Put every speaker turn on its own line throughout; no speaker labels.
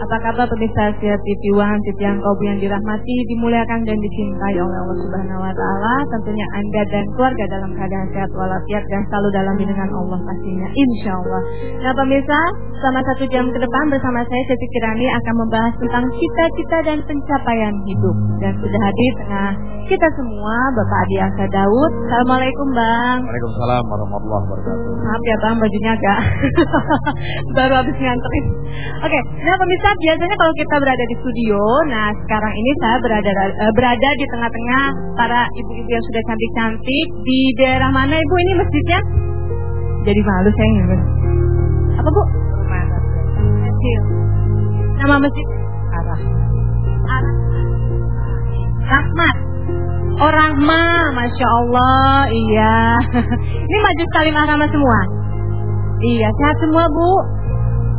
Apa kabar pemirsa setia TV One, TV yang kau yang dirahmati, dimuliakan dan dicintai oleh Allah Subhanahu Wa Taala. Tentunya anda dan keluarga dalam keadaan sehat walafiat dan selalu dalam lindungan Allah pastinya, insya Allah. Nah pemirsa, selama satu jam ke depan bersama saya Siti Kirani akan membahas tentang cita-cita dan pencapaian hidup. Dan sudah hadir tengah kita semua Bapak Adi Asa Daud. Assalamualaikum Bang.
Waalaikumsalam warahmatullahi wabarakatuh.
Maaf ya Bang, bajunya agak baru habis nganterin. Oke, nah pemirsa biasanya kalau kita berada di studio, nah sekarang ini saya berada uh, berada di tengah-tengah para ibu-ibu yang sudah cantik-cantik di daerah mana Ibu ini masjidnya? Jadi malu saya ingin. Apa Bu? Rumah Kecil. Nama masjid? Arah. Arah. Rahmat. Oh Rahma, Masya Allah, iya. Ini maju salim Rahma semua? Iya, sehat semua Bu.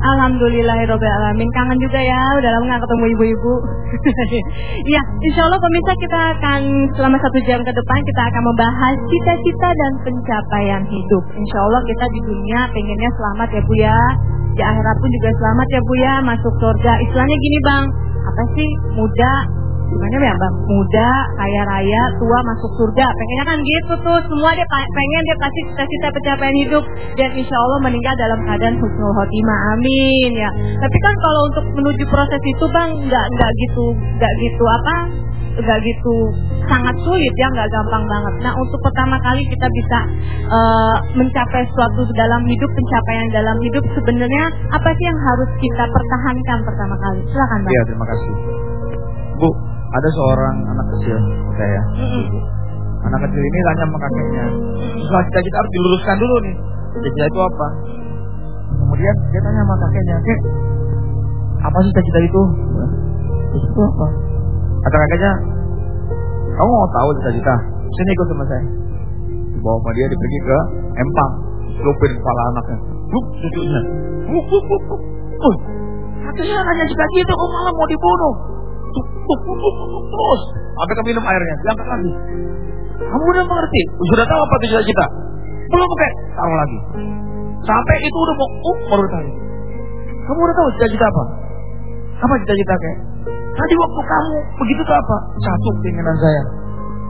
Alhamdulillahirobbilalamin kangen juga ya, udah lama nggak ketemu ibu-ibu. Iya, insya Allah pemirsa kita akan selama satu jam ke depan kita akan membahas cita-cita dan pencapaian hidup. Insya Allah kita di dunia pengennya selamat ya Bu ya, di akhirat pun juga selamat ya Bu ya, masuk surga. Istilahnya gini Bang, apa sih muda, gimana ya bang muda kaya raya tua masuk surga. Pengennya kan gitu tuh. Semua dia pengen dia pasti cita-cita pencapaian hidup. Dan insya Allah meninggal dalam keadaan husnul khotimah. Amin ya. Tapi kan kalau untuk menuju proses itu bang nggak nggak gitu nggak gitu apa nggak gitu sangat sulit ya. Nggak gampang banget. Nah untuk pertama kali kita bisa uh, mencapai suatu dalam hidup pencapaian dalam hidup sebenarnya apa sih yang harus kita pertahankan pertama kali? Silakan bang.
Iya terima kasih. Bu, ada seorang anak kecil saya. Anak kecil ini tanya sama kakeknya, setelah cita-cita harus diluruskan dulu nih. Cita-cita itu apa? Kemudian dia tanya sama kakeknya, kek, apa sih cita-cita itu? Itu apa? Kata kakeknya, kamu mau tahu cita-cita? Sini ikut sama saya. Bawa sama dia pergi ke empang, lupin kepala anaknya. Buk, cucunya. Buk, buk, buk, buk. Katanya nanya cita-cita, kok malah mau dibunuh? Terus sampai ke minum airnya. Diangkat lagi. Kamu udah mengerti? Sudah tahu apa tujuan kita? Belum oke taruh lagi. Sampai itu udah mau uh baru tanya kamu udah tahu cita-cita apa? Apa cita-cita kayak tadi waktu kamu begitu tuh apa? Satu keinginan saya.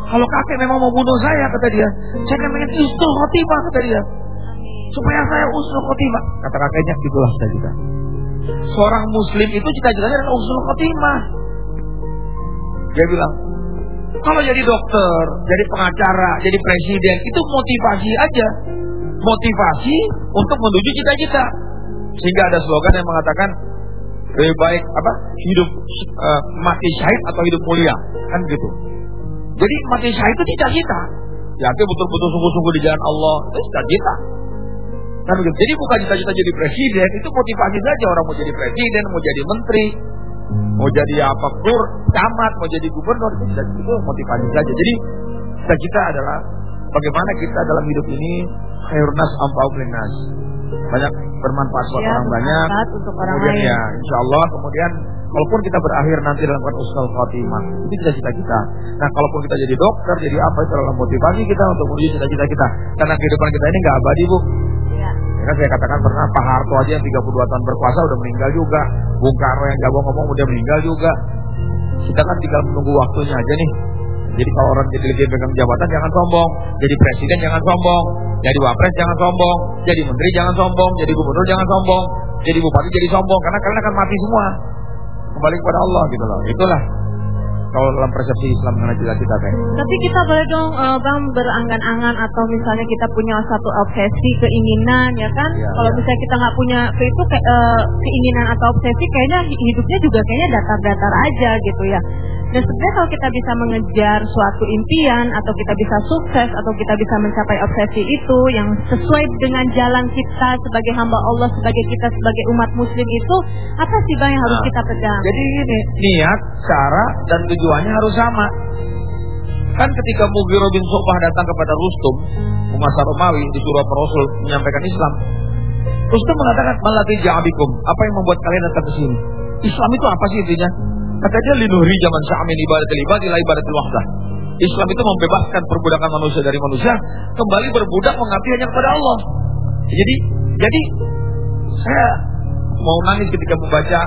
Kalau kakek memang mau bunuh saya kata dia saya kan pengen usul khotimah kata dia. Supaya saya usul khotimah. Kata kakeknya itulah cita-cita. Seorang muslim itu cita-citanya adalah usul khotimah dia bilang, kalau jadi dokter, jadi pengacara, jadi presiden, itu motivasi aja. Motivasi untuk menuju cita-cita. Sehingga ada slogan yang mengatakan, lebih baik apa hidup uh, mati syahid atau hidup mulia. Kan gitu. Jadi mati syahid itu cita-cita. Ya itu betul-betul sungguh-sungguh di jalan Allah itu cita-cita. Kan begitu. Jadi bukan cita-cita jadi presiden itu motivasi saja. Orang mau jadi presiden mau jadi menteri mau jadi apa kur camat mau jadi gubernur itu itu motivasi saja. Jadi cita-cita adalah bagaimana kita dalam hidup ini khairnas ampaulinas banyak bermanfaat buat ya, orang banyak.
untuk orang
kemudian
lain.
ya insya Allah kemudian walaupun kita berakhir nanti dalam usnul khatimah itu cita-cita kita. Nah kalaupun kita jadi dokter jadi apa itu adalah motivasi kita untuk menuju cita-cita kita. Karena kehidupan kita ini nggak abadi bu Ya kan saya katakan pernah Pak Harto aja yang 32 tahun berkuasa udah meninggal juga. Bung Karno yang jago ngomong udah meninggal juga. Kita kan tinggal menunggu waktunya aja nih. Jadi kalau orang jadi lagi pegang jabatan jangan sombong, jadi presiden jangan sombong, jadi wapres jangan sombong, jadi menteri jangan sombong, jadi gubernur jangan sombong, jadi bupati jadi sombong karena kalian akan mati semua. Kembali kepada Allah gitu loh. Itulah kalau dalam persepsi Islam mengenai cita-cita teh.
Tapi kita boleh dong uh, bang berangan-angan atau misalnya kita punya satu obsesi keinginan ya kan? Ya, kalau ya. misalnya kita nggak punya itu ke, uh, keinginan atau obsesi kayaknya hidupnya juga kayaknya datar-datar aja gitu ya. Dan sebenarnya kalau kita bisa mengejar suatu impian atau kita bisa sukses atau kita bisa mencapai obsesi itu yang sesuai dengan jalan kita sebagai hamba Allah, sebagai kita sebagai umat muslim itu apa sih bang yang harus nah, kita pegang?
Jadi ini niat, cara dan tujuannya harus sama. Kan ketika Mughirah bin Sofah datang kepada Rustum, Umasar Romawi di surah Rasul menyampaikan Islam. Rustum mengatakan malati ja'abikum, apa yang membuat kalian datang ke sini? Islam itu apa sih intinya? Kata dia linuhri zaman sa'amin ibadatil ibadi la ibadatil wahdah. Islam itu membebaskan perbudakan manusia dari manusia, kembali berbudak mengabdi hanya kepada Allah. Jadi, jadi saya mau nangis ketika membaca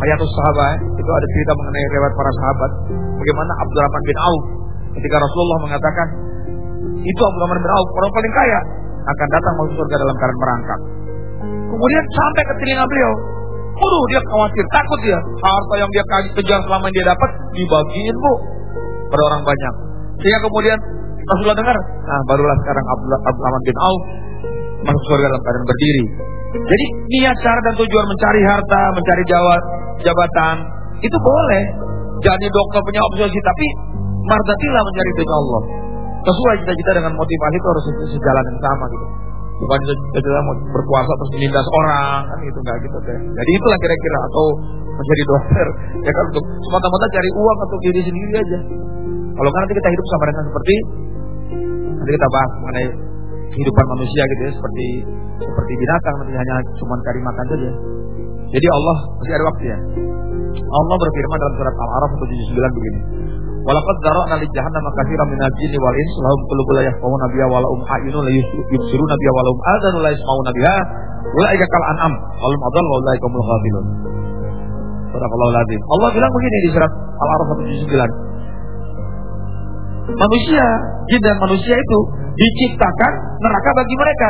Hayatus Sahabat. Itu ada cerita mengenai lewat para sahabat. Bagaimana Abdurrahman bin Auf ketika Rasulullah mengatakan itu Abdurrahman bin Auf orang paling kaya akan datang masuk surga dalam keadaan merangkak. Kemudian sampai ke telinga beliau, Waduh dia khawatir, takut dia. Harta yang dia kejar selama yang dia dapat dibagiin bu pada orang banyak. Sehingga kemudian Rasulullah dengar, nah barulah sekarang Abdurrahman bin Auf masuk surga dalam keadaan berdiri. Jadi niat cara dan tujuan mencari harta, mencari jawab, jabatan itu boleh. Jadi dokter punya obsesi, tapi mardatilah mencari dunia Allah. Sesuai cita-cita dengan motivasi itu harus sejalan yang sama gitu bukan cita-cita mau berpuasa terus menindas orang kan gitu nggak gitu deh jadi itulah kira-kira atau menjadi dokter ya kan untuk semata-mata cari uang untuk diri sendiri aja kalau nggak nanti kita hidup sama dengan seperti nanti kita bahas mengenai kehidupan manusia gitu ya seperti seperti binatang nanti hanya cuma cari makan saja jadi Allah masih ada waktu ya Allah berfirman dalam surat Al-Araf 79 begini Walaqad zara'na li jahannam katsiran minal jinni wal ins lahum qulubun la yafqahuna biha wa lahum a'yunun la yubsiruna biha wa lahum adhanun la yasma'una biha ulaika kal an'am wal adall wa ulaika humul ghafilun. Allah bilang begini di surat Al-Araf 79. Manusia, jin dan manusia itu diciptakan neraka bagi mereka.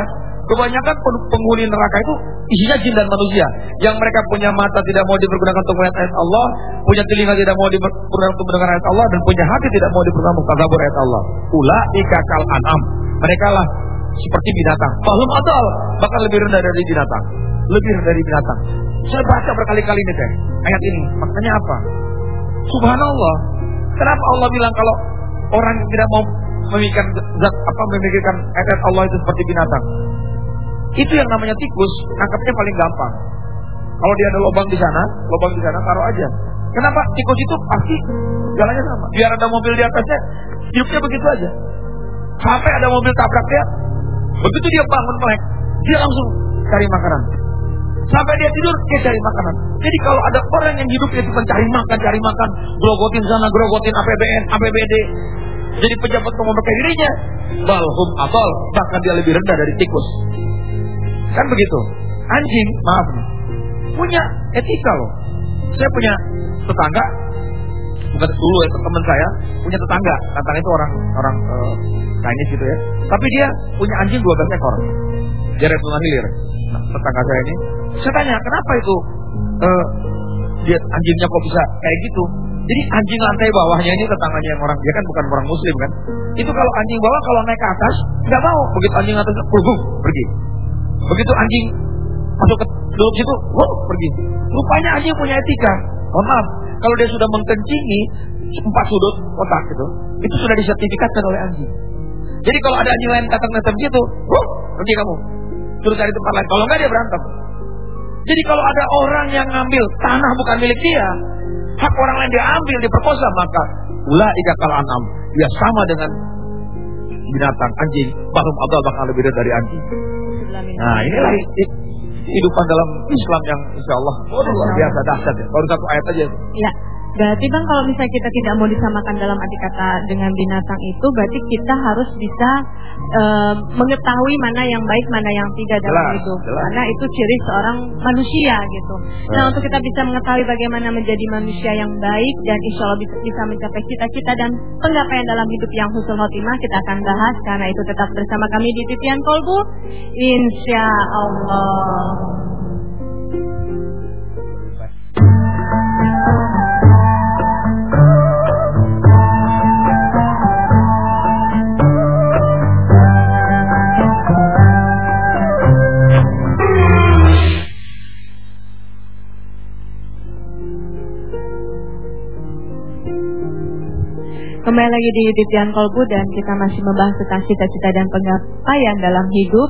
Kebanyakan penghuni neraka itu isinya jin dan manusia. Yang mereka punya mata tidak mau dipergunakan untuk melihat ayat Allah, punya telinga tidak mau dipergunakan untuk mendengar ayat Allah, dan punya hati tidak mau dipergunakan untuk tadabur ayat Allah. Ula ikakal anam. Mereka lah seperti binatang. Fahum adal, bahkan lebih rendah dari binatang. Lebih rendah dari binatang. Saya baca berkali-kali ini teh. Ayat ini. Maknanya apa? Subhanallah. Kenapa Allah bilang kalau orang tidak mau memikirkan zat apa memikirkan ayat Allah itu seperti binatang? Itu yang namanya tikus, nangkapnya paling gampang. Kalau dia ada lubang di sana, lubang di sana taruh aja. Kenapa? Tikus itu pasti jalannya sama. Biar ada mobil di atasnya, hidupnya begitu aja. Sampai ada mobil tabrak dia, begitu dia bangun melek, dia langsung cari makanan. Sampai dia tidur, dia cari makanan. Jadi kalau ada orang yang hidupnya itu mencari makan, cari makan, grogotin sana, grogotin APBN, APBD, jadi pejabat pakai dirinya, balhum abal, bahkan dia lebih rendah dari tikus. Kan begitu. Anjing, maaf nih, punya etika loh. Saya punya tetangga, bukan dulu ya teman saya, punya tetangga. Tetangga itu orang orang uh, Chinese gitu ya. Tapi dia punya anjing 12 ekor. Dia restoran hilir. Nah, tetangga saya ini, saya tanya kenapa itu uh, dia anjingnya kok bisa kayak gitu? Jadi anjing lantai bawahnya ini tetangganya yang orang dia kan bukan orang muslim kan. Itu kalau anjing bawah kalau naik ke atas nggak mau. Begitu anjing atas pergi. Begitu anjing masuk ke duduk situ, wow, pergi. Rupanya anjing punya etika. Mohon maaf, kalau dia sudah mengkencingi empat sudut kotak gitu, itu sudah disertifikatkan oleh anjing. Jadi kalau ada anjing lain datang datang gitu, wow, pergi kamu. Terus cari tempat lain. Kalau enggak dia berantem. Jadi kalau ada orang yang ngambil tanah bukan milik dia, hak orang lain dia ambil, diperkosa, maka ulah ika kalau anam. Dia sama dengan binatang anjing, bahkan Allah bakal lebih dari anjing. Nah inilah kehidupan dalam Islam yang insya Allah luar biasa dahsyat ya. Baru satu ayat aja.
Ya. Berarti bang kalau misalnya kita tidak mau disamakan dalam arti kata dengan binatang itu, berarti kita harus bisa e, mengetahui mana yang baik, mana yang tidak dalam jelas, hidup. Jelas. Karena itu ciri seorang manusia gitu. Nah, nah untuk kita bisa mengetahui bagaimana menjadi manusia yang baik dan insya Allah bisa, bisa mencapai cita-cita dan penggapaian dalam hidup yang husnul khotimah, kita akan bahas karena itu tetap bersama kami di Titian Kolbu. Insya Allah. Kembali lagi di Titian Kolbu dan kita masih membahas tentang cita-cita dan penggapaian dalam hidup.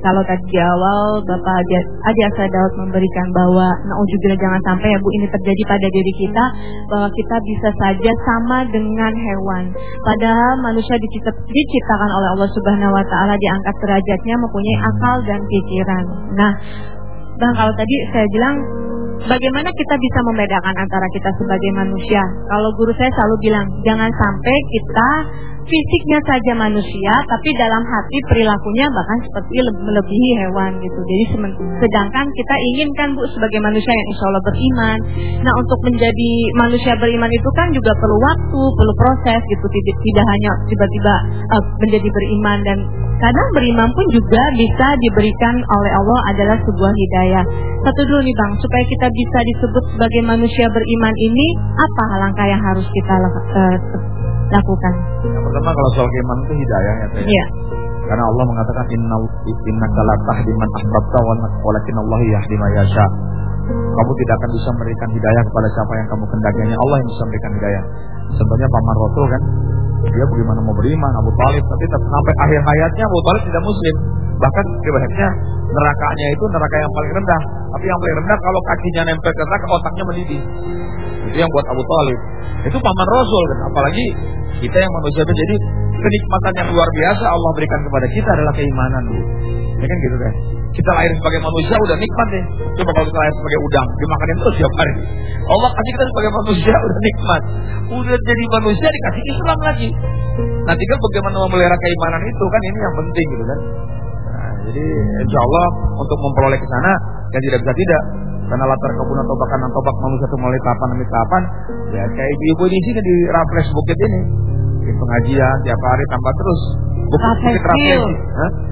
Kalau tadi di awal Bapak Adi Daud memberikan bahwa Naujubillah jangan sampai ya Bu ini terjadi pada diri kita bahwa kita bisa saja sama dengan hewan. Padahal manusia diciptakan oleh Allah Subhanahu wa taala diangkat derajatnya mempunyai akal dan pikiran. Nah, Bang kalau tadi saya bilang bagaimana kita bisa membedakan antara kita sebagai manusia? Kalau guru saya selalu bilang, jangan sampai kita fisiknya saja manusia, tapi dalam hati perilakunya bahkan seperti melebihi hewan gitu. Jadi sedangkan kita inginkan bu sebagai manusia yang insya Allah beriman. Nah untuk menjadi manusia beriman itu kan juga perlu waktu, perlu proses gitu. Tidak, tidak hanya tiba-tiba uh, menjadi beriman dan kadang beriman pun juga bisa diberikan oleh Allah adalah sebuah hidayah. Satu dulu nih bang, supaya kita bisa disebut sebagai manusia beriman ini apa langkah yang harus kita uh, lakukan?
Yang pertama kalau soal keimanan itu hidayah ya.
Iya.
Karena Allah mengatakan inna innaka la tahdi man ahbabta walakin Allah yahdi man yasha. Kamu tidak akan bisa memberikan hidayah kepada siapa yang kamu kendaki. Hanya Allah yang bisa memberikan hidayah. Contohnya paman Rasul kan, dia bagaimana mau beriman Abu Talib, tapi sampai akhir hayatnya Abu Talib tidak muslim. Bahkan riwayatnya nerakanya itu neraka yang paling rendah. Tapi yang paling rendah kalau kakinya nempel ke neraka, otaknya mendidih. Itu yang buat Abu Talib. Itu paman Rasul kan. Apalagi kita yang manusia itu jadi kenikmatan yang luar biasa Allah berikan kepada kita adalah keimanan. Ya kan gitu kan. Kita lahir sebagai manusia udah nikmat deh. Coba kalau kita lahir sebagai udang, dimakanin terus tiap hari. Allah kasih kita sebagai manusia udah nikmat. Udah jadi manusia dikasih Islam lagi. Nah tinggal bagaimana memelihara keimanan itu kan ini yang penting gitu kan. Nah, jadi insya Allah untuk memperoleh ke sana yang tidak bisa tidak karena latar kebun atau bahkan tobak manusia itu mulai kapan demi kapan ya kayak ibu-ibu di sini di Raffles Bukit ini. Di pengajian tiap hari tambah terus.
Bukit Raffles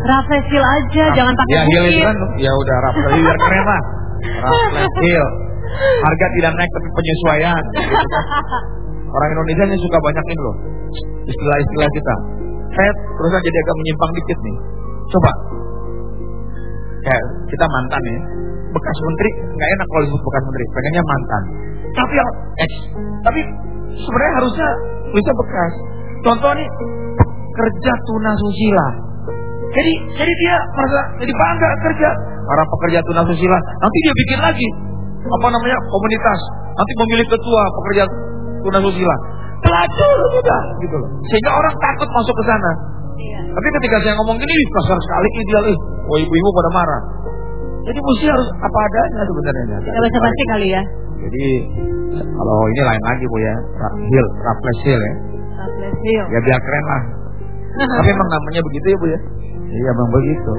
Raffles. Aja jangan pakai
ya, itu kan ya udah Raffles biar keren lah. Raffles harga tidak naik tapi penyesuaian. Orang Indonesia ini suka banyak ini loh istilah-istilah kita. Saya terus jadi agak menyimpang dikit nih. Coba kayak kita mantan ya bekas menteri nggak enak kalau disebut bekas menteri pengennya mantan. Tapi yang ex tapi sebenarnya harusnya bisa bekas. Contoh nih kerja tuna susila. Jadi jadi dia merasa jadi bangga kerja. Para pekerja tuna susila nanti dia bikin lagi apa namanya komunitas. Nanti memilih ketua pekerja tuna susila. Pelacur sudah gitu loh. Sehingga orang takut masuk ke sana. Iya. tapi ketika saya ngomong gini kasar sekali ideal ih oh ibu-ibu pada marah jadi mesti harus apa adanya sebenarnya.
Tidak bisa pasti kali ya.
Jadi kalau ini lain lagi bu ya, Raffles Hill ya.
Raffles Hill.
Ya biar keren lah. Tapi emang namanya begitu ya bu ya. Iya memang begitu.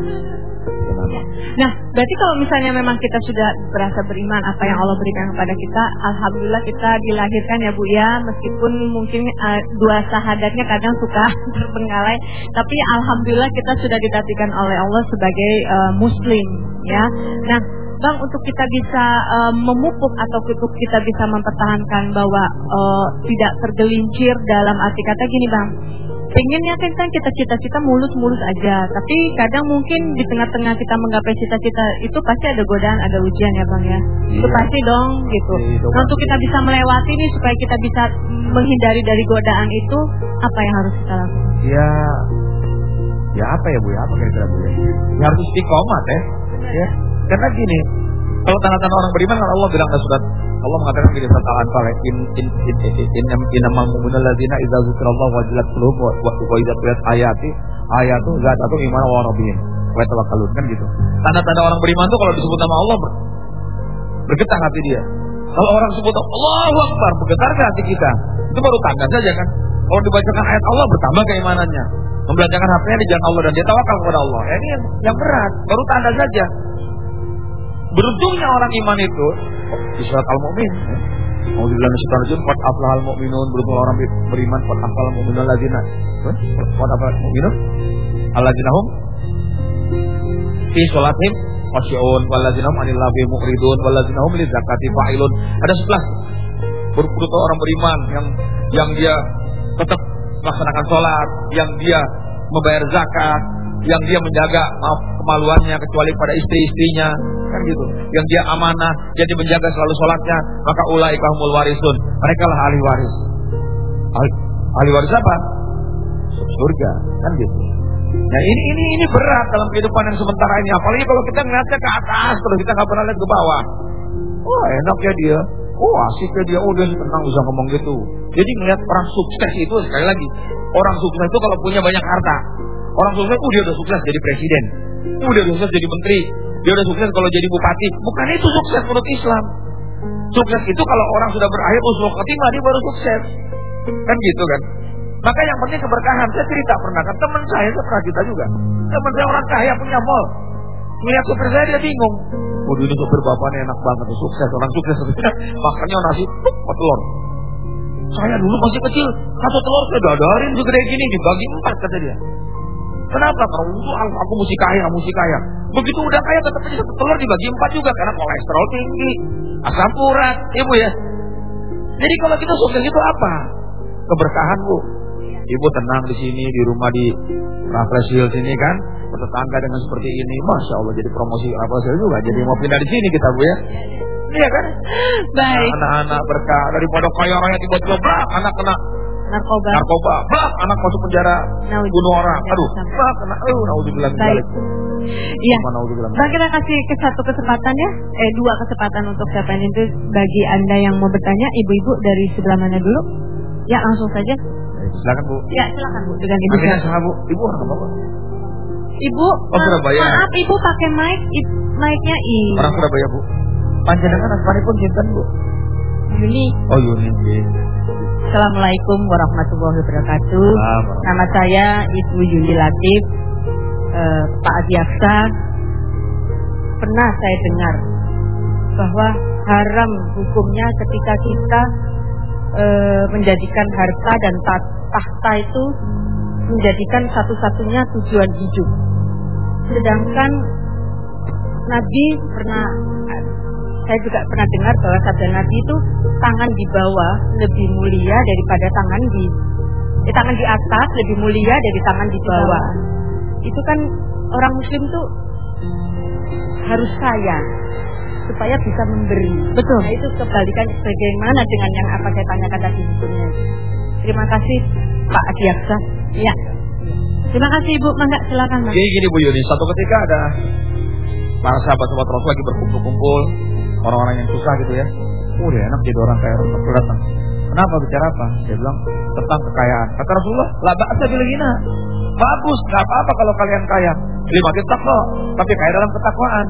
Nah, berarti kalau misalnya memang kita sudah berasa beriman apa yang Allah berikan kepada kita, alhamdulillah kita dilahirkan ya Bu ya, meskipun mungkin uh, dua sahadatnya kadang suka terbengkalai, tapi alhamdulillah kita sudah ditatikan oleh Allah sebagai uh, muslim ya. Nah, Bang, untuk kita bisa uh, memupuk atau untuk kita bisa mempertahankan bahwa uh, tidak tergelincir dalam arti kata gini, Bang pengennya kan kan kita cita-cita mulus-mulus aja. Tapi kadang mungkin di tengah-tengah kita menggapai cita-cita itu pasti ada godaan ada ujian ya bang ya? Iya. itu pasti dong gitu. Iya, nah, untuk kita bisa melewati ini supaya kita bisa menghindari dari godaan itu apa yang harus kita lakukan?
Ya ya apa ya bu ya? Apa kira-kira bu ya, ya harus istiqomah ya ya karena gini kalau tanda-tanda orang beriman kan Allah bilang surat Allah mengatakan di surat Al-Anfal in in in in innamal mu'minuna alladzina idza dzikrallahu wajilat qulubuhum wa idza tuliyat ayati ayatu zatatu iman wa rabbihim wa tawakkalun kan gitu. Tanda-tanda orang beriman tuh kalau disebut nama Allah ber, bergetar hati dia. Kalau orang sebut Allahu Akbar bergetar ke hati kita. Itu baru tanda saja kan. Kalau dibacakan ayat Allah bertambah keimanannya. Membelanjakan hatinya di jalan Allah dan dia tawakal kepada Allah. Ya, ini yang, yang berat, baru tanda saja. Beruntungnya orang iman itu di surat Al-Mu'min. Mau dibilang di surat Al-Jun, Qad aflahal mu'minun, beruntung orang beriman, Qad aflahal mu'minun ladina. Qad aflahal mu'minun, alladzina hum fi sholatim khasyi'un, walladzina hum anil labi mu'ridun, walladzina hum lizakati fa'ilun. Ada sebelas beruntung orang beriman yang yang dia tetap melaksanakan sholat, yang dia membayar zakat, yang dia menjaga maaf kemaluannya kecuali pada istri-istrinya. Kan gitu. Yang dia amanah jadi menjaga selalu sholatnya maka ulai kahumul warisun. Mereka lah ahli waris. Ahli, ahli waris apa? Surga. Kan gitu. Nah ini ini ini berat dalam kehidupan yang sementara ini. Apalagi kalau kita ngeliatnya ke atas terus kita nggak pernah lihat ke bawah. Oh enak ya dia. Oh asik ya dia. Oh dia tenang bisa ngomong gitu. Jadi ngeliat orang sukses itu sekali lagi orang sukses itu kalau punya banyak harta Orang sukses, oh dia udah sukses jadi presiden. Oh dia udah sukses jadi menteri. Dia udah sukses kalau jadi bupati. Bukan itu sukses menurut Islam. Sukses itu kalau orang sudah berakhir usul khotimah dia baru sukses. Kan gitu kan. Maka yang penting keberkahan. Saya cerita pernah kan teman saya, saya pernah cerita juga. Teman saya orang kaya punya mall. Melihat supir saya dia bingung. Waduh ini supir bapaknya enak banget, sukses, orang sukses. Makannya nasi, telur. Saya dulu masih kecil, satu telur saya dadarin segede gini, dibagi empat kata dia. Kenapa? Karena itu aku mesti kaya, mesti kaya. Begitu udah kaya tetap aja satu telur dibagi empat juga karena kolesterol tinggi, asam urat, ibu ya. Jadi kalau kita sukses itu apa? Keberkahan bu. Ibu tenang di sini di rumah di Raffles Hill sini kan, tetangga dengan seperti ini, masya Allah jadi promosi Raffles Hill juga. Jadi mau pindah di sini kita bu ya. Iya kan?
Baik.
Anak-anak berkah daripada kaya raya tiba-tiba anak kena
narkoba.
Narkoba, bah, anak masuk penjara, bunuh orang. Aduh, bah, kena, aduh, naudzubillah
Baik. Iya. Nah, kita kasih ke satu kesempatan ya, eh dua kesempatan untuk siapa ini itu bagi anda yang mau bertanya, ibu-ibu dari sebelah mana dulu? Ya langsung saja.
Silakan bu.
Ya silakan bu dengan ibu.
Akhirnya sama bu, ibu orang apa bu?
Ibu,
oh, Surabaya.
maaf ibu pakai mic, mic-nya i.
Orang Surabaya bu. Panjenengan asmani pun cinta bu.
Yuni.
Oh Yuni.
Assalamualaikum warahmatullahi wabarakatuh. Nama saya Ibu Yuni Latif, eh, Pak Adiaksa. Pernah saya dengar bahwa haram hukumnya ketika kita eh, menjadikan harta dan tahta itu menjadikan satu-satunya tujuan hidup. Sedangkan Nabi pernah saya juga pernah dengar bahwa sabda Nabi itu tangan di bawah lebih mulia daripada tangan di eh, tangan di atas lebih mulia dari tangan di bawah. Itu kan orang muslim tuh harus kaya supaya bisa memberi.
Betul.
Nah, itu kebalikan bagaimana dengan yang apa saya tanyakan tadi sebelumnya. Terima kasih Pak Adiaksa. Ya. Terima kasih Ibu, mangga silakan Mas.
Gini gini Bu Yuni, satu ketika ada para sahabat-sahabat Rasul lagi berkumpul-kumpul orang-orang yang susah gitu ya. Oh, udah enak jadi orang kaya Rasul datang. Kenapa bicara apa? Dia bilang tentang kekayaan. Kata Rasulullah, lah ba'asa bilghina. Bagus, nggak apa-apa kalau kalian kaya. Lima takwa, tapi kaya dalam ketakwaan.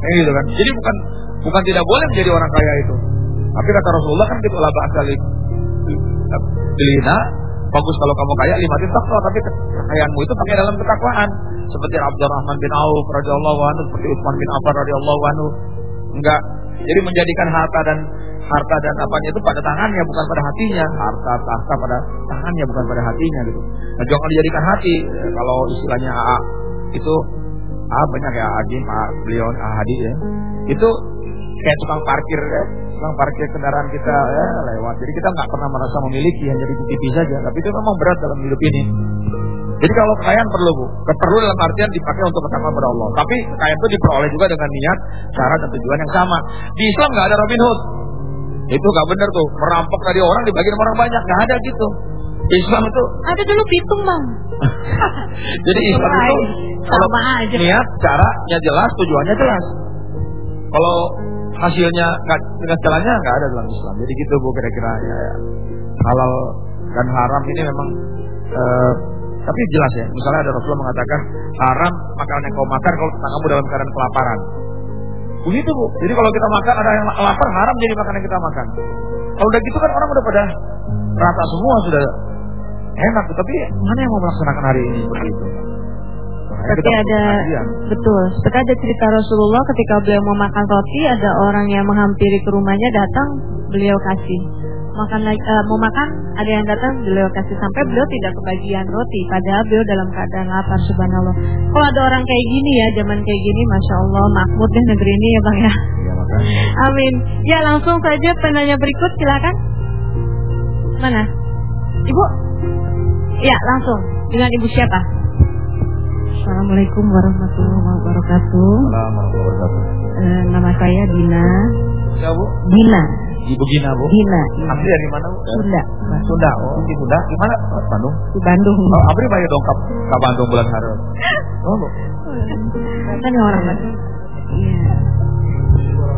Kayak gitu kan. Jadi bukan bukan tidak boleh menjadi orang kaya itu. Tapi kata Rasulullah kan gitu lah ba'asa bilghina. Bagus kalau kamu kaya lima takwa, tapi kekayaanmu itu pakai dalam ketakwaan. Seperti Abdurrahman bin Auf radhiyallahu anhu, seperti Utsman bin Affan radhiyallahu anhu, Enggak. Jadi menjadikan harta dan harta dan apanya itu pada tangannya bukan pada hatinya. Harta tahta pada tangannya bukan pada hatinya gitu. Nah, jangan dijadikan hati. Kalau istilahnya AA itu AA banyak ya Adi, Pak beliau AA Hadi ya. Itu kayak tukang parkir ya, tukang parkir kendaraan kita ya lewat. Jadi kita nggak pernah merasa memiliki hanya di TV saja. Tapi itu memang berat dalam hidup ini. Jadi kalau kekayaan perlu bu, perlu dalam artian dipakai untuk bertakwa kepada Allah. Tapi kekayaan itu diperoleh juga dengan niat, cara dan tujuan yang sama. Di Islam nggak ada Robin Hood. Itu nggak benar tuh, merampok dari orang dibagiin orang banyak, nggak ada gitu. Islam itu
ada dulu pitung bang.
Jadi Islam itu kalau aja. niat, caranya jelas, tujuannya jelas. Kalau hasilnya nggak jalannya nggak ada dalam Islam. Jadi gitu bu kira-kira ya, ya. Halal dan haram ini memang uh, tapi jelas ya, misalnya ada Rasulullah mengatakan haram makanan yang kau makan kalau kamu dalam keadaan kelaparan. Begitu bu. Jadi kalau kita makan ada yang lapar haram jadi makanan yang kita makan. Kalau udah gitu kan orang udah pada rata semua sudah enak. Tapi mana yang mau melaksanakan hari ini seperti itu?
Seperti ada betul. Seperti ada cerita Rasulullah ketika beliau mau makan roti, ada orang yang menghampiri ke rumahnya datang, beliau kasih makan lagi uh, mau makan ada yang datang beliau kasih sampai beliau tidak kebagian roti padahal beliau dalam keadaan lapar subhanallah kalau ada orang kayak gini ya zaman kayak gini masya Allah makmur deh negeri ini ya bang ya, ya amin ya langsung saja penanya berikut silakan mana ibu ya langsung dengan ibu siapa Assalamualaikum warahmatullahi wabarakatuh.
Assalamualaikum warahmatullahi wabarakatuh.
Uh, nama saya Dina.
Ya Bu?
Dina.
Ibu Gina Bu?
Gina.
Asli dari mana?
Sunda.
Sunda. Oh, di Sunda. Di mana? Bandung.
Di Bandung.
Oh, Abri bayar dong ke, ke Bandung bulan hari. Oh, Bu.
Kan orang Bandung. Iya.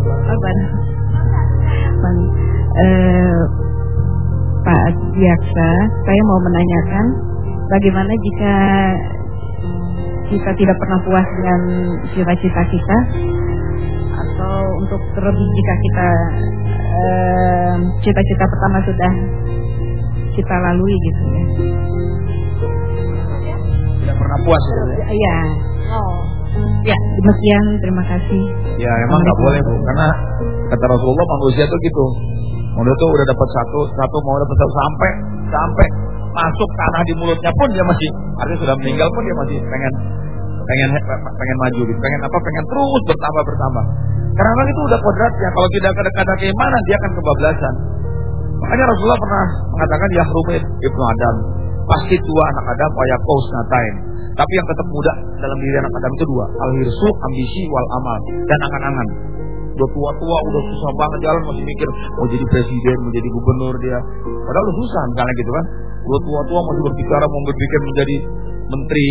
Oh, Bandung. Bandung. Eh, Pak Diaksa, saya mau menanyakan bagaimana jika kita tidak pernah puas dengan cita-cita kita atau untuk terlebih jika kita cita-cita uh, pertama sudah kita lalui gitu ya.
Tidak pernah puas
ya? Iya. Oh. Ya, demikian terima kasih.
Ya, emang nggak boleh bu, karena kata Rasulullah manusia tuh gitu. Manusia tuh udah dapat satu, satu mau dapat satu sampai sampai masuk tanah di mulutnya pun dia masih artinya sudah meninggal pun dia masih pengen pengen pengen maju gitu. pengen apa? Pengen terus bertambah bertambah karena memang itu udah kodratnya kalau tidak ada kadar keimanan dia akan kebablasan. Makanya Rasulullah pernah mengatakan ya rumit ibnu Adam. Pasti tua anak Adam waya kos natain. Tapi yang tetap muda dalam diri anak Adam itu dua. Al hirsu ambisi wal amal. Dan angan-angan. Udah tua-tua udah susah banget jalan masih mikir mau jadi presiden mau jadi gubernur dia. Padahal susah misalnya gitu kan. Udah tua-tua masih berbicara mau berpikir menjadi menteri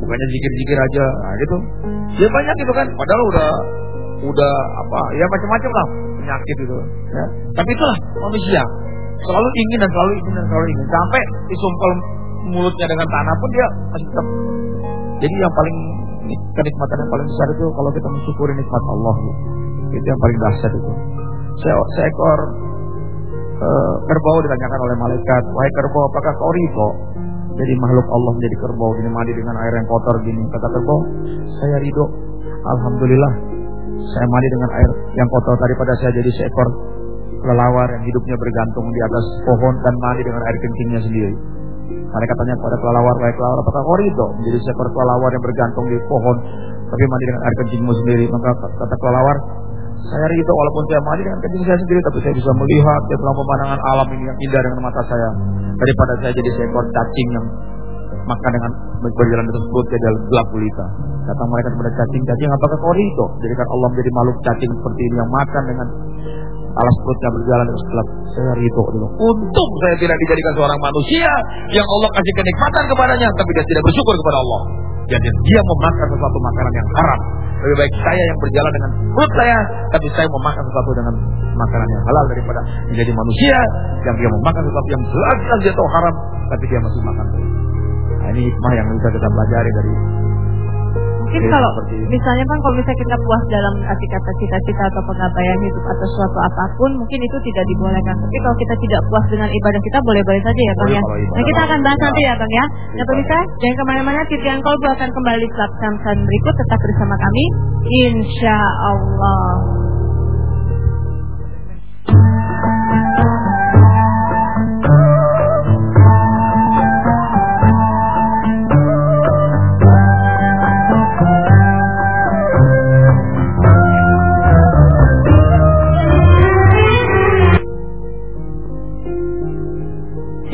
bukannya zikir-zikir aja. Nah gitu. Ya banyak gitu kan. Padahal udah udah apa ya macam-macam lah penyakit itu ya. Tapi itulah manusia. Selalu ingin dan selalu ingin dan selalu ingin. Sampai disumpel mulutnya dengan tanah pun dia masih tetap. Jadi yang paling kenikmatan yang paling besar itu kalau kita mensyukuri nikmat Allah. Itu yang paling dahsyat itu. Se seekor uh, kerbau ditanyakan oleh malaikat wahai kerbau apakah kau ridho jadi makhluk Allah menjadi kerbau ini mandi dengan air yang kotor gini. Kata kerbau saya ridho. Alhamdulillah saya mandi dengan air yang kotor. Daripada saya jadi seekor kelelawar yang hidupnya bergantung di atas pohon dan mandi dengan air kencingnya sendiri. Mereka tanya kepada kelelawar baik kelelawar apakah kau ridho menjadi seekor kelelawar yang bergantung di pohon tapi mandi dengan air kencingmu sendiri? Maka kata kelelawar saya ridho walaupun saya mandi dengan kencing saya sendiri tapi saya bisa melihat dalam pemandangan alam ini yang indah dengan mata saya daripada saya jadi seekor cacing yang makan dengan berjalan tersebut ke dalam gelap gulita. Kata mereka kepada cacing-cacing, apakah kau ridho? Jadikan Allah menjadi makhluk cacing seperti ini yang makan dengan alas perutnya berjalan terus gelap. Saya ridho dulu. Untung saya tidak dijadikan seorang manusia yang Allah kasih kenikmatan kepadanya, tapi dia tidak bersyukur kepada Allah. Jadi dia memakan sesuatu makanan yang haram. Lebih baik saya yang berjalan dengan perut saya, tapi saya memakan sesuatu dengan makanan yang halal daripada menjadi manusia yang dia memakan sesuatu yang jelas-jelas dia tahu haram, tapi dia masih makan. Nah, ini hikmah yang bisa kita pelajari dari
Mungkin kalau misalnya bang kalau misalnya kita puas dalam arti kata cita-cita atau pengabaian hidup atau suatu apa pun, mungkin itu tidak dibolehkan. Tapi kalau kita tidak puas dengan ibadah kita, boleh-boleh saja ya bang ya. Nah kita akan bahas nanti ya bang ya. Nah pemirsa, jangan ke mana-mana. Titian Kolbu akan kembali samsan berikut. Tetap bersama kami. Insya Allah.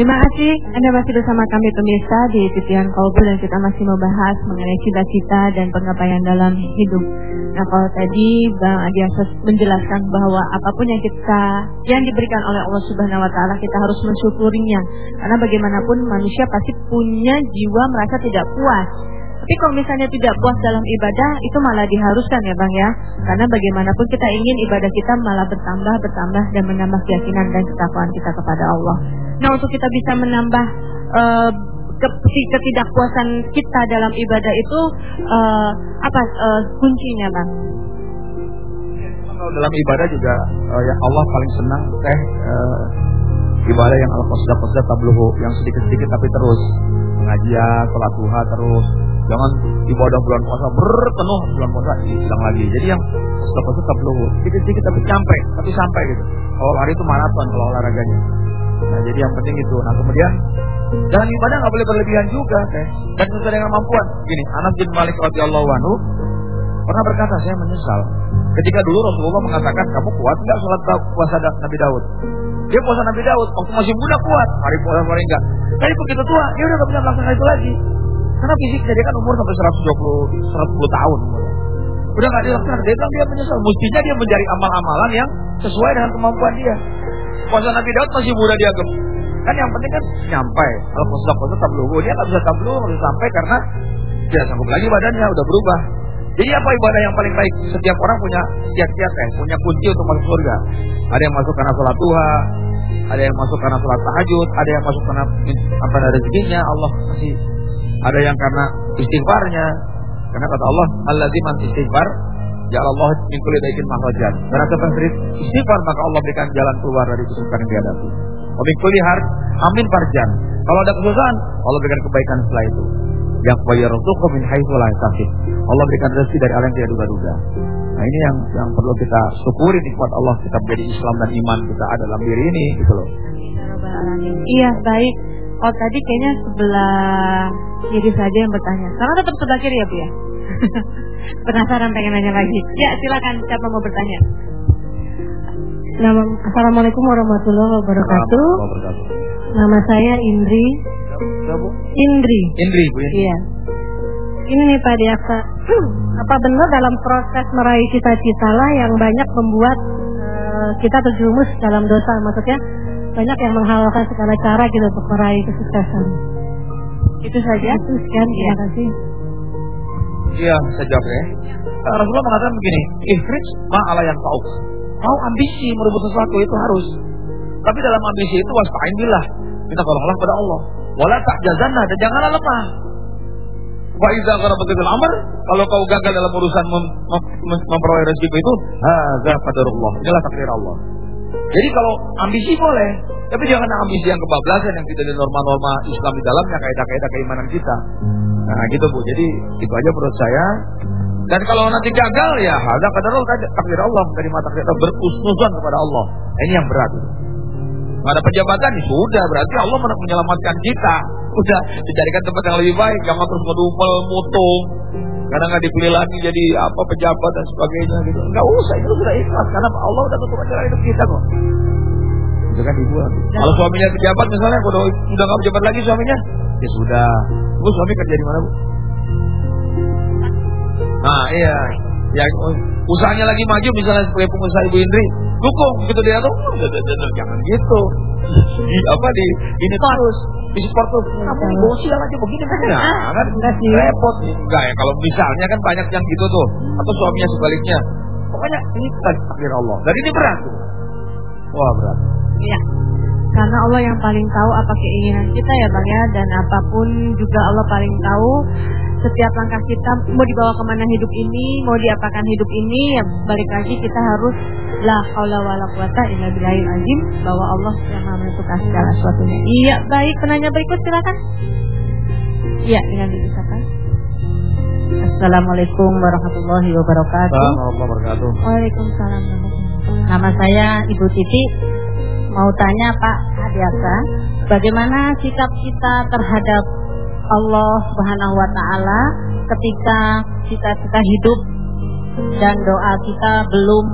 Terima kasih Anda masih bersama kami pemirsa di Titian Kolbu dan kita masih membahas mengenai cita-cita dan pengabaian dalam hidup. Nah kalau tadi Bang Adi menjelaskan bahwa apa pun yang kita yang diberikan oleh Allah Subhanahu Wa Taala kita harus mensyukurinya karena bagaimanapun manusia pasti punya jiwa merasa tidak puas tapi kalau misalnya tidak puas dalam ibadah, itu malah diharuskan ya Bang ya. Karena bagaimanapun kita ingin ibadah kita malah bertambah, bertambah dan menambah keyakinan dan ketakwaan kita kepada Allah. Nah untuk kita bisa menambah uh, ketidakpuasan kita dalam ibadah itu uh, apa uh, kuncinya Bang?
Kalau dalam ibadah juga uh, yang Allah paling senang teh uh, ibadah yang al-qasda tabluhu yang sedikit-sedikit tapi terus pengajian, sholat duha terus Jangan ibadah bulan puasa bertenuh bulan puasa hilang lagi. Jadi yang tetap tetap luhur, sedikit-sedikit tapi sampai, tapi sampai gitu. Kalau lari itu maraton kalau olahraganya. Nah jadi yang penting itu. Nah kemudian dalam ibadah nggak boleh berlebihan juga, teh. Dan sesuai dengan kemampuan. Gini, Anas bin Malik radhiyallahu anhu pernah berkata saya menyesal ketika dulu Rasulullah mengatakan kamu kuat nggak sholat puasa Nabi Daud dia puasa Nabi Daud waktu masih muda kuat hari puasa hari enggak tapi begitu tua dia udah nggak bisa melaksanakan itu lagi karena fisiknya dia kan umur sampai 120 110 tahun. Udah nggak dilaksanakan, dia bilang dia menyesal. Mestinya dia mencari amal-amalan yang sesuai dengan kemampuan dia. Puasa Nabi Daud masih muda dia gem. Kan yang penting kan nyampai. Kalau puasa puasa tabluhu dia nggak bisa tabluhu nggak bisa sampai karena tidak sanggup lagi badannya udah berubah. Jadi apa ibadah yang paling baik? Setiap orang punya kiat-kiat eh, punya kunci untuk masuk surga. Ada yang masuk karena sholat duha, ada yang masuk karena sholat tahajud, ada yang masuk karena apa ada rezekinya Allah kasih ada yang karena istighfarnya. Karena kata Allah, "Allazi man istighfar Ya Allah min kulli daikin mahrajan. Merasa terserit istighfar maka Allah berikan jalan keluar dari kesusahan yang dihadapi. Wa min kulli har amin farjan. Kalau ada kesusahan, Allah berikan kebaikan setelah itu. Yang fayarzuqhu min haitsu la yahtasib. Allah berikan rezeki dari Allah yang tidak duga-duga. Nah ini yang yang perlu kita syukuri nikmat Allah kita menjadi Islam dan iman kita ada dalam diri ini gitu loh.
Iya baik. Oh tadi kayaknya sebelah kiri saja yang bertanya. Sekarang tetap sebelah kiri ya Bu ya? Penasaran pengen nanya lagi. Ya silakan siapa mau bertanya. Nama, Assalamualaikum warahmatullahi wabarakatuh. Nama saya Indri. Indri.
Indri Bu.
Iya. Ini nih Pak Diaksa. Apa benar dalam proses meraih cita-cita lah yang banyak membuat uh, kita terjerumus dalam dosa? Maksudnya banyak yang menghalalkan segala cara gitu untuk meraih kesuksesan. Itu saja. Itu sekian. Terima iya. kasih.
Iya, saya jawab ya. Uh, Rasulullah mengatakan begini, Ifrit ma'ala yang tahu. Mau ambisi merebut sesuatu itu harus. Tapi dalam ambisi itu wasta'in billah. Minta tolonglah pada Allah. Wala tak dan janganlah lemah. Wa idza gharabatil amr, kalau kau gagal dalam urusan mem mem mem memperoleh rezeki itu, hadza qadarullah. Inilah takdir Allah. Jadi kalau ambisi boleh, tapi jangan ambisi yang kebablasan yang tidak ada norma-norma Islam di dalamnya, kaidah-kaidah keimanan kita. Nah gitu Bu. Jadi itu aja menurut saya. Dan kalau nanti gagal ya ada kadar takdir Allah menerima takdir Allah berusnuzon kepada Allah. Nah, ini yang berat. Nggak ada penjabatan ya sudah berarti Allah menyelamatkan kita. Udah dicarikan tempat yang lebih baik, jangan terus ngedumel, mutung. Karena nggak dipilih lagi jadi apa pejabat dan sebagainya gitu. Nggak usah itu sudah ikhlas karena Allah udah tutup jalan hidup kita kok. Itu kan dibuat. Kalau suaminya pejabat misalnya, udah udah nggak pejabat lagi suaminya, ya sudah. Bu suami kerja di mana bu? Nah iya, ya usahanya lagi maju misalnya sebagai pengusaha Ibu Indri, dukung gitu dia tuh, jangan gitu. Di apa di ini terus di support tuh kamu gosial aja begini kan kan repot. Enggak ya kalau misalnya kan banyak yang gitu tuh atau suaminya sebaliknya. Pokoknya ini takdir Allah. Dan ini berat wah berat
iya. Karena Allah yang paling tahu apa keinginan kita ya Bang ya. Dan apa pun juga Allah paling tahu setiap langkah kita mau dibawa ke mana hidup ini mau diapakan hidup ini ya balik lagi kita harus la haula wala quwata illa billahil azim bahwa Allah yang menentukan segala sesuatunya. Iya baik. Penanya berikut silakan. Iya dengan diucapkan. Assalamualaikum warahmatullahi wabarakatuh.
Assalamualaikum warahmatullahi wabarakatuh.
Waalaikumsalam. Nama saya Ibu Titi mau tanya Pak Adiasa, bagaimana sikap kita terhadap Allah Subhanahu wa taala ketika cita-cita hidup dan doa kita belum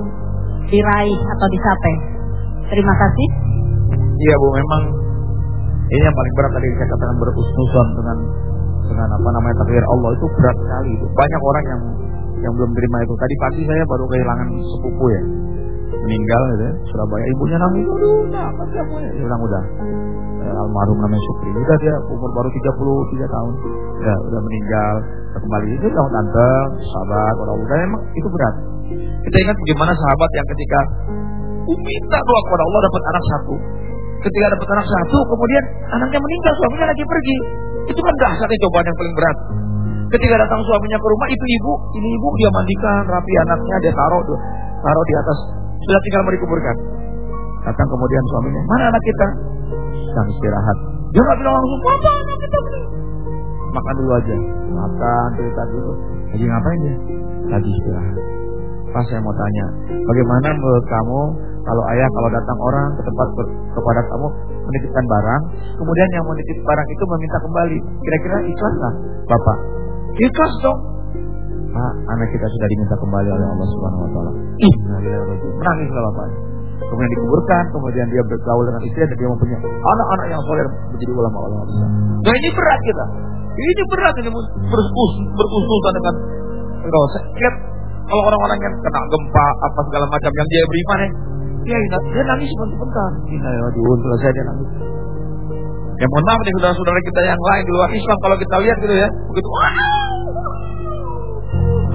diraih atau dicapai. Terima kasih.
Iya Bu, memang ini yang paling berat tadi saya katakan berusnuson dengan dengan apa namanya takdir Allah itu berat sekali. Banyak orang yang yang belum terima itu. Tadi pagi saya baru kehilangan sepupu ya meninggal gitu ya, Surabaya. Ibunya nangis. Aduh nah kamu ya dia bilang udah ya, almarhum namanya Supri udah dia umur baru 33 tahun. Ya udah meninggal. Kembali. Itu tahun tante sahabat orang muda emang itu berat. Kita ingat bagaimana sahabat yang ketika minta doa kepada Allah dapat anak satu. Ketika dapat anak satu kemudian anaknya meninggal suaminya lagi pergi. Itu kan dahsyatnya cobaan yang paling berat. Ketika datang suaminya ke rumah itu ibu ini ibu dia mandikan rapi anaknya dia taruh taruh di atas sudah tinggal mau dikuburkan. Datang kemudian suaminya, mana anak kita? Sedang istirahat. Dia nggak bilang langsung, apa anak kita Makan dulu aja. Makan, cerita dulu. Lagi ngapain dia? Lagi istirahat. Pas saya mau tanya, bagaimana menurut kamu kalau ayah kalau datang orang ke tempat kepada kamu menitipkan barang, kemudian yang menitip barang itu meminta kembali, kira-kira ikhlas nggak, bapak? Ikhlas dong. Pak, anak kita sudah diminta kembali oleh Allah Subhanahu wa taala. Menangis lah Bapak. Kemudian dikuburkan, kemudian dia bergaul dengan istri dan dia mempunyai anak-anak yang soleh menjadi ulama-ulama besar. Nah ini berat kita. Ini berat ini berkus berkususan dengan usah. Lihat kalau orang-orang yang kena gempa apa segala macam yang dia beriman ya, dia, dia nangis sebentar. Ini ya, aduh, selesai dia nangis. Ya mohon maaf nih saudara-saudara kita yang lain di luar Islam kalau kita lihat gitu ya, begitu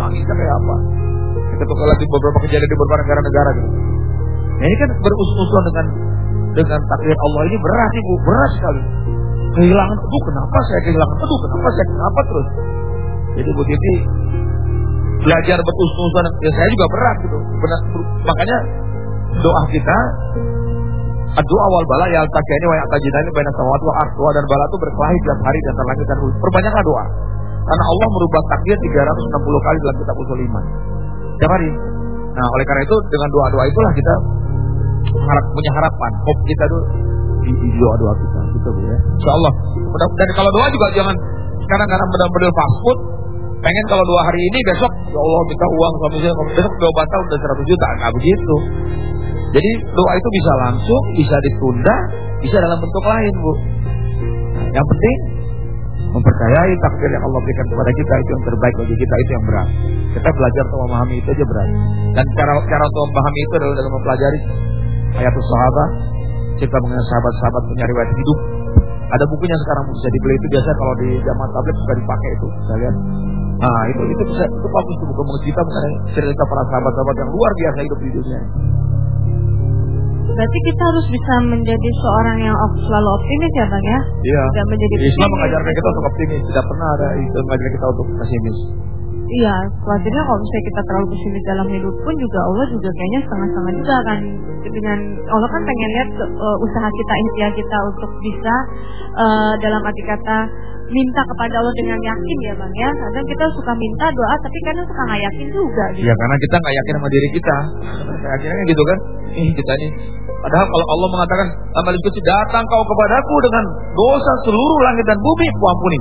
nangisnya kayak apa. Ketika lagi beberapa kejadian di beberapa negara-negara gitu. Nah, ini kan berus-usuan dengan dengan takdir Allah ini berat ibu, berat sekali. Kehilangan, aduh kenapa saya kehilangan, aduh kenapa saya kenapa terus. Jadi Bu Titi, belajar berusaha ya saya juga berat gitu. Benar, makanya doa kita doa awal bala ya ini wa tajidani baina samawati wa ardu dan bala itu berkelahi tiap hari di antara langit dan bumi. Doa. Karena Allah merubah takdir 360 kali dalam kitab usul iman. Tiap hari. Nah, oleh karena itu dengan doa-doa itulah kita harap, punya harapan. Hope kita tuh di, doa-doa kita gitu ya. Insyaallah. Dan kalau doa juga jangan kadang-kadang benar-benar fast food pengen kalau dua hari ini besok ya Allah minta uang suami saya besok dua batal udah seratus juta nggak begitu jadi doa itu bisa langsung bisa ditunda bisa dalam bentuk lain bu nah, yang penting mempercayai takdir yang Allah berikan kepada kita itu yang terbaik bagi kita itu yang berat. Kita belajar untuk memahami itu aja berat. Dan cara cara untuk memahami itu adalah dalam mempelajari ayat sahabat. Kita mengenai sahabat-sahabat punya riwayat hidup. Ada bukunya sekarang bisa dibeli itu biasa kalau di zaman tablet suka dipakai itu lihat. Nah itu itu bisa itu bagus tuh buku kita mengenai cerita para sahabat-sahabat yang luar biasa hidup di dunia.
Berarti kita harus bisa menjadi seorang yang selalu optimis ya bang ya?
Iya.
Dan menjadi
Islam mengajarkan kita untuk optimis, tidak pernah ada itu mengajarkan kita untuk pesimis.
Iya, khawatirnya kalau misalnya kita terlalu pesimis dalam hidup pun juga Allah juga kayaknya setengah-setengah juga kan dengan Allah kan pengen lihat uh, usaha kita, ikhtiar kita untuk bisa uh, dalam arti kata minta kepada Allah dengan yakin ya bang ya. Kadang kita suka minta doa tapi kadang suka nggak yakin juga.
Gitu. Ya karena kita nggak yakin sama diri kita. Akhirnya gitu kan. Ih kita nih. Padahal kalau Allah mengatakan amal itu datang kau kepadaku dengan dosa seluruh langit dan bumi, ku ampuni.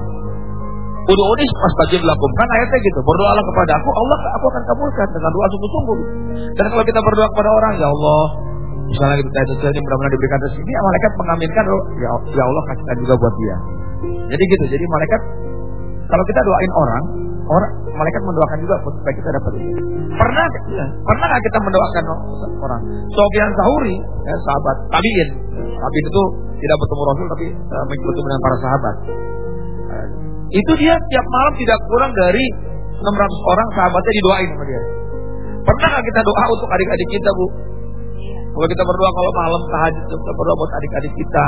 Udah pas lakum kan ayatnya gitu. Berdoalah kepada aku, Allah aku akan kabulkan dengan doa sungguh-sungguh. Dan kalau kita berdoa kepada orang, ya Allah, misalnya kita itu ini mudah-mudahan diberikan rezeki, malaikat mengaminkan, ya, ya Allah kasihkan juga buat dia. Jadi gitu. Jadi malaikat kalau kita doain orang, orang malaikat mendoakan juga supaya kita dapat ini. Pernah ya, pernah nggak kita mendoakan orang? Sofyan Sahuri, ya, sahabat tabiin. Tabiin itu tidak bertemu Rasul tapi uh, bertemu dengan para sahabat. Uh, itu dia tiap malam tidak kurang dari 600 orang sahabatnya didoain sama dia. Pernah nggak kita doa untuk adik-adik kita, Bu? Kalau kita berdoa kalau malam tahajud kita berdoa buat adik-adik kita.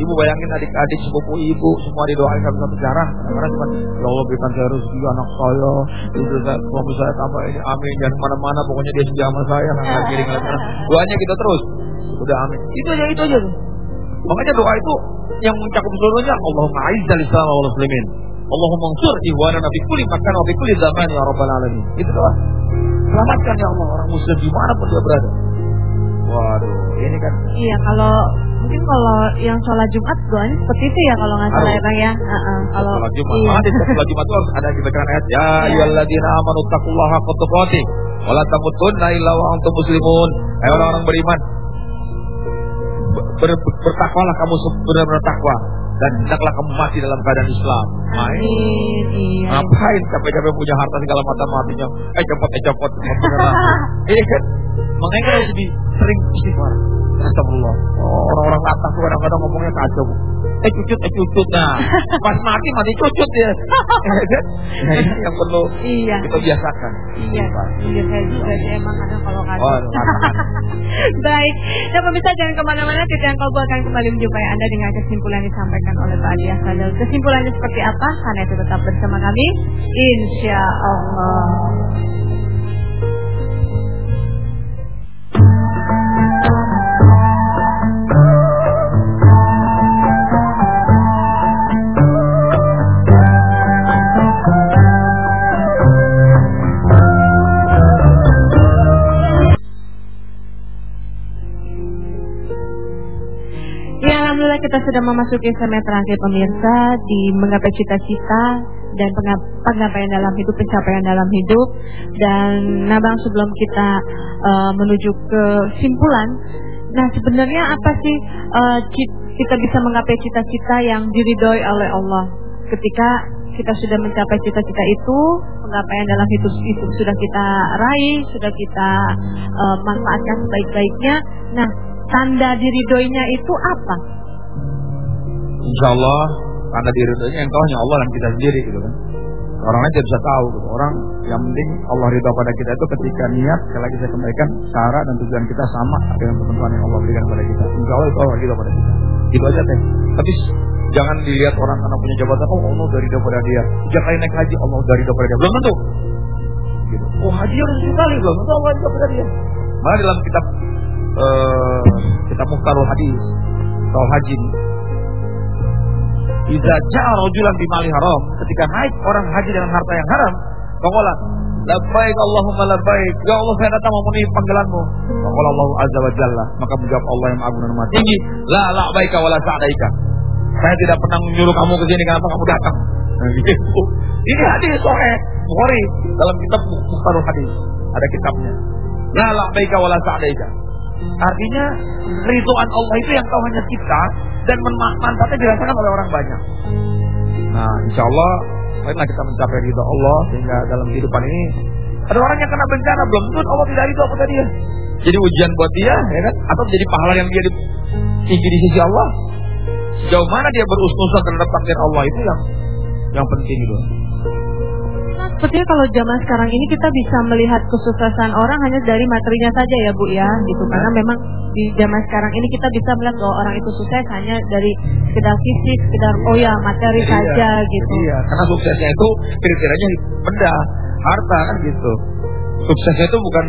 Ibu bayangin adik-adik sepupu ibu semua didoain satu satu cara. Karena cuma ya Allah berikan saya rezeki anak saya, itu saya suami saya tambah ini amin jangan ke mana-mana pokoknya dia setia sama saya nggak kiri nggak Doanya kita terus. Udah amin. Itu aja itu aja. Makanya doa itu yang mencakup seluruhnya Allahumma aizzal Islam wa muslimin. Allahumma ansur ihwana nabi kulli makan wa kulli zaman ya rabbal alamin. Itu doa. Selamatkan ya Allah orang muslim di mana pun dia berada. Waduh, ini kan.
Iya, kalau mungkin kalau yang sholat Jumat doanya seperti itu ya kalau nggak salah ya bang ya. Uh -uh. Kalau
sholat Jumat, iya. di sholat Jumat itu ada di bacaan ayat ya iya. ayyuhalladzina amanu taqullaha haqqa tuqatih wa la tamutunna illa wa antum muslimun. Hai orang-orang beriman, ber, bertakwalah kamu benar-benar takwa dan hendaklah kamu mati dalam keadaan Islam.
Amin. Iya.
Ngapain capek-capek punya harta segala macam matinya? Eh cepot, eh cepot, Iya kan? Makanya kita harus sering istighfar. Astagfirullah. Oh, orang-orang atas tuh kadang-kadang ngomongnya kacau. Eh cucut, eh cucut. Nah, pas mati mati cucut ya. nah, ini yang perlu iya. kita biasakan.
Iya. Iya, saya juga sih emang kadang kalau kacau. Oh, Baik. Nah, pemirsa jangan ke mana-mana. Kita yang kalau akan kembali menjumpai Anda dengan kesimpulan yang disampaikan oleh Pak Adi Sadel. Kesimpulannya seperti apa? Karena itu tetap bersama kami. Insya Allah. Kita sudah memasuki segmen terakhir pemirsa di menggapai cita-cita dan penggapaian dalam hidup, pencapaian dalam hidup. Dan Nabang sebelum kita uh, menuju ke simpulan, nah sebenarnya apa sih uh, kita bisa menggapai cita-cita yang diridhoi oleh Allah ketika kita sudah mencapai cita-cita itu, penggapaian dalam hidup itu sudah kita raih, sudah kita uh, manfaatkan sebaik-baiknya. Nah, tanda diridoinya itu apa?
Insya Allah karena diridhoinya yang tahu hanya Allah dan kita sendiri gitu kan. Orang lain tidak bisa tahu gitu. Orang yang penting Allah ridho pada kita itu ketika niat sekali lagi saya sampaikan cara dan tujuan kita sama dengan ketentuan yang Allah berikan kepada kita. Insya Allah itu Allah ridho pada kita. Itu aja teh. Tapi jangan dilihat orang karena punya jabatan, oh Allah dari ridho pada dia. Sejak kali naik haji Allah dari ridho pada dia. Belum tentu. Gitu. Oh haji harus sekali belum? Itu Allah juga pada dia. Malah dalam kitab uh, kitab Muhtarul Hadis atau Haji Iza ja'a rajulan bimali haram. Ketika naik orang haji dengan harta yang haram, Faqala Labbaik Allahumma labbaik. Ya Allah saya datang memenuhi panggilanmu. Faqala Allah Azza wa Jalla. Maka menjawab Allah yang agung dan maha tinggi La la'baika wa la sa'daika. Saya tidak pernah menyuruh kamu ke sini Kenapa kamu datang. Gitu. Ini hadis sore Bukhari dalam kitab Mukhtarul Hadis. Ada kitabnya. La la'baika wa la sa'daika Artinya ridhoan Allah itu yang tahu hanya kita dan manfaatnya dirasakan oleh orang banyak. Nah, insya Allah marilah kita mencapai ridho Allah sehingga dalam kehidupan ini ada orang yang kena bencana belum tentu Allah tidak ridho kepada dia. Jadi ujian buat dia, ya kan? Atau jadi pahala yang dia tinggi di sisi Allah. Sejauh mana dia berusnusan terhadap takdir Allah itu yang yang penting itu.
Sepertinya kalau zaman sekarang ini kita bisa melihat kesuksesan orang hanya dari materinya saja ya Bu ya, gitu. Karena memang di zaman sekarang ini kita bisa melihat bahwa orang itu sukses hanya dari sekedar fisik, sekedar oh ya materi iya, saja gitu.
Iya, karena suksesnya itu kriterianya benda, harta kan gitu. Suksesnya itu bukan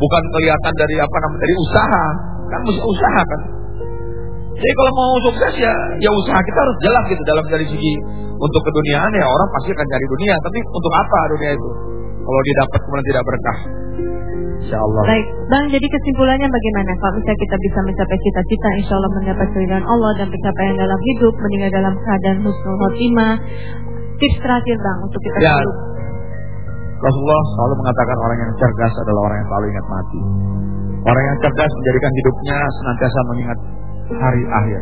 bukan kelihatan dari apa namanya dari usaha, kan usaha kan. Jadi kalau mau sukses ya ya usaha kita harus jelas gitu dalam dari segi untuk keduniaan ya orang pasti akan cari dunia, tapi untuk apa dunia itu? Kalau didapat kemudian tidak berkah. Insya Allah.
Baik, Bang. Jadi kesimpulannya bagaimana? Kalau misalnya kita bisa mencapai cita-cita, Insya Allah mendapat keridhaan Allah dan pencapaian dalam hidup, meninggal dalam keadaan husnul khotimah. Tips terakhir, Bang, untuk kita ya.
Rasulullah selalu mengatakan orang yang cerdas adalah orang yang selalu ingat mati. Orang yang cerdas menjadikan hidupnya senantiasa mengingat hari akhir.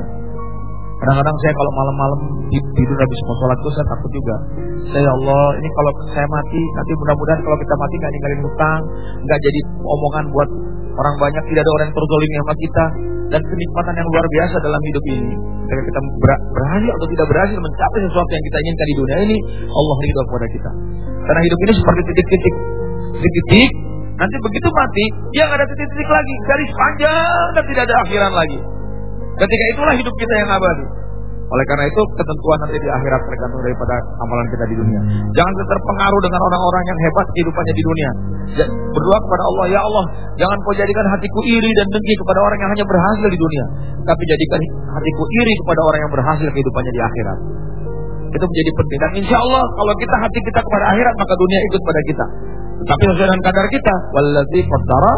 Kadang-kadang saya kalau malam-malam tidur habis mau sholat itu saya takut juga. Saya ya Allah, ini kalau saya mati, nanti mudah-mudahan kalau kita mati nggak ninggalin hutang, nggak jadi omongan buat orang banyak, tidak ada orang yang terzolim sama kita, dan kenikmatan yang luar biasa dalam hidup ini. Ketika kita berhasil atau tidak berhasil mencapai sesuatu yang kita inginkan di dunia ini, Allah ridho kepada kita. Karena hidup ini seperti titik-titik, titik-titik. Nanti begitu mati, nggak ada titik-titik lagi, garis panjang dan tidak ada akhiran lagi. Ketika itulah hidup kita yang abadi. Oleh karena itu ketentuan nanti di akhirat tergantung daripada amalan kita di dunia. Jangan terpengaruh dengan orang-orang yang hebat kehidupannya di dunia. Berdoa kepada Allah, ya Allah, jangan kau jadikan hatiku iri dan dengki kepada orang yang hanya berhasil di dunia, tapi jadikan hatiku iri kepada orang yang berhasil kehidupannya di akhirat. Itu menjadi penting. Dan insya Allah kalau kita hati kita kepada akhirat maka dunia ikut pada kita. Tapi sesuai dengan kadar kita. Walladzi qaddara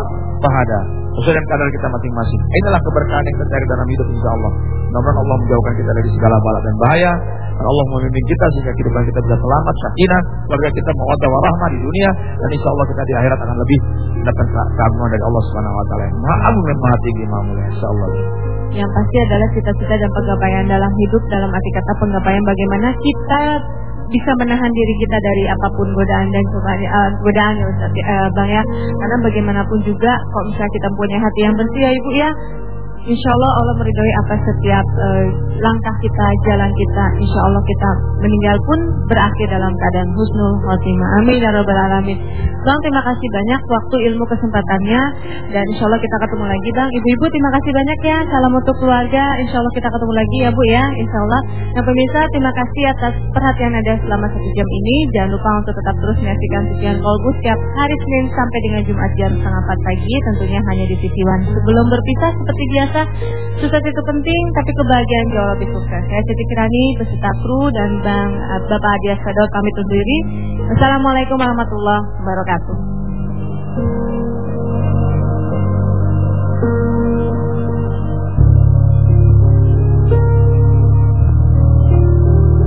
fahada. Sesuai dengan kadar kita masing-masing. Inilah keberkahan yang cari dalam hidup insya Allah. Namun Allah menjauhkan kita dari segala balak dan bahaya. Dan Allah memimpin kita sehingga kehidupan kita bisa selamat, sakinah, keluarga kita mawaddah warahmah di dunia dan insya Allah kita di akhirat akan lebih mendapat keagungan dari Allah Subhanahu wa taala. Maha agung maha tinggi maha mulia insyaallah.
Yang pasti adalah cita-cita dan penggapaian dalam hidup dalam arti kata penggapaian bagaimana kita bisa menahan diri kita dari apa pun godaan dan cobaan uh, godaan ya Ustaz. Uh, Bang ya. Karena bagaimanapun juga kalau misalnya kita punya hati yang bersih ya Ibu ya Insya Allah Allah meridhoi apa setiap uh, langkah kita, jalan kita. Insya Allah kita meninggal pun berakhir dalam keadaan husnul khotimah. Amin ya robbal alamin. Bang terima kasih banyak waktu ilmu kesempatannya dan Insya Allah kita ketemu lagi Bang. Ibu-ibu terima kasih banyak ya. Salam untuk keluarga. Insya Allah kita ketemu lagi ya Bu ya. Insya Allah. Nah pemirsa terima kasih atas perhatian Anda selama satu jam ini. Jangan lupa untuk tetap terus menyaksikan Sucian Kolbus setiap hari Senin sampai dengan Jumat jam setengah empat pagi. Tentunya hanya di TV One. Sebelum berpisah seperti biasa merasa sukses itu penting, tapi kebahagiaan jauh lebih sukses. Saya Siti Kirani beserta kru dan Bang eh, Bapak Adias Sadol pamit undur. Assalamualaikum warahmatullahi wabarakatuh.